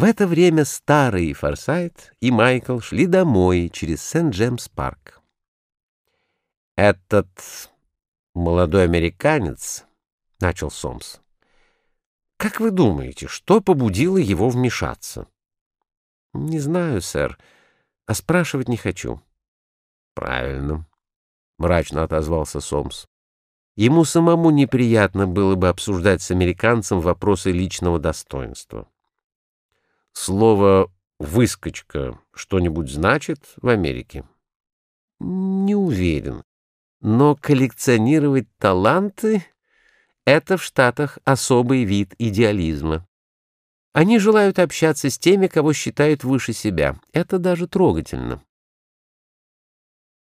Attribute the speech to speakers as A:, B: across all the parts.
A: В это время старый Форсайт и Майкл шли домой через Сент-Джемс-парк. «Этот молодой американец», — начал Сомс, — «как вы думаете, что побудило его вмешаться?» «Не знаю, сэр, а спрашивать не хочу». «Правильно», — мрачно отозвался Сомс. Ему самому неприятно было бы обсуждать с американцем вопросы личного достоинства. Слово «выскочка» что-нибудь значит в Америке? Не уверен. Но коллекционировать таланты — это в Штатах особый вид идеализма. Они желают общаться с теми, кого считают выше себя. Это даже трогательно.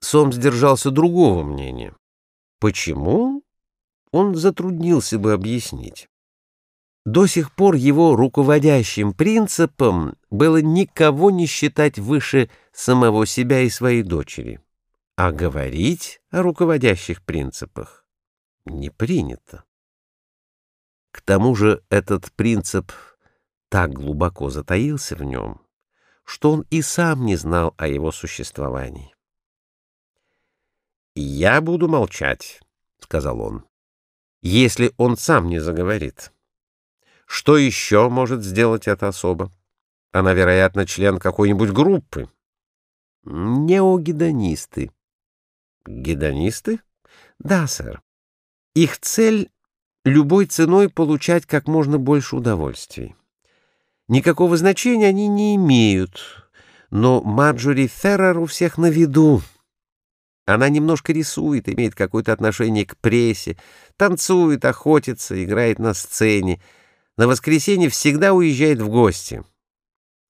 A: Сомс держался другого мнения. Почему? Он затруднился бы объяснить. До сих пор его руководящим принципом было никого не считать выше самого себя и своей дочери, а говорить о руководящих принципах не принято. К тому же этот принцип так глубоко затаился в нем, что он и сам не знал о его существовании. «Я буду молчать», — сказал он, — «если он сам не заговорит». Что еще может сделать эта особа? Она, вероятно, член какой-нибудь группы. Неогедонисты. Гедонисты? Да, сэр. Их цель — любой ценой получать как можно больше удовольствий. Никакого значения они не имеют, но Марджори Феррер у всех на виду. Она немножко рисует, имеет какое-то отношение к прессе, танцует, охотится, играет на сцене — на воскресенье всегда уезжает в гости.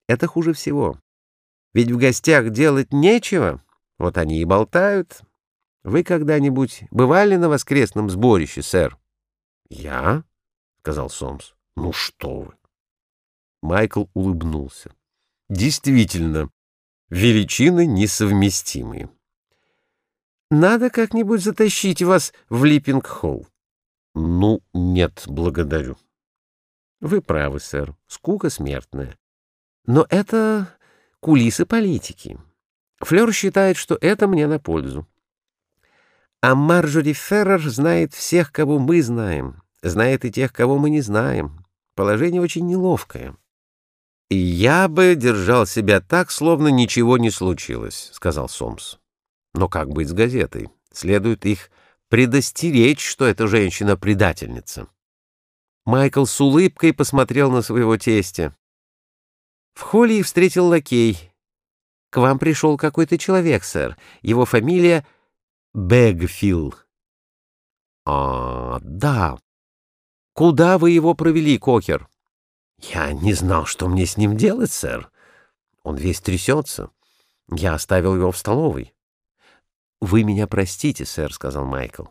A: Это хуже всего. Ведь в гостях делать нечего, вот они и болтают. Вы когда-нибудь бывали на воскресном сборище, сэр? — Я? — сказал Сомс. — Ну что вы! Майкл улыбнулся. — Действительно, величины несовместимые. — Надо как-нибудь затащить вас в Липпинг-холл. — Ну, нет, благодарю. Вы правы, сэр, скука смертная. Но это кулисы политики. Флёр считает, что это мне на пользу. А Марджори Феррер знает всех, кого мы знаем, знает и тех, кого мы не знаем. Положение очень неловкое. «И я бы держал себя так, словно ничего не случилось», — сказал Сомс. «Но как быть с газетой? Следует их предостеречь, что эта женщина предательница». Майкл с улыбкой посмотрел на своего тестя. В холле их встретил лакей. «К вам пришел какой-то человек, сэр. Его фамилия Бэгфилл». «А, да. Куда вы его провели, Кокер?» «Я не знал, что мне с ним делать, сэр. Он весь трясется. Я оставил его в столовой». «Вы меня простите, сэр», — сказал Майкл.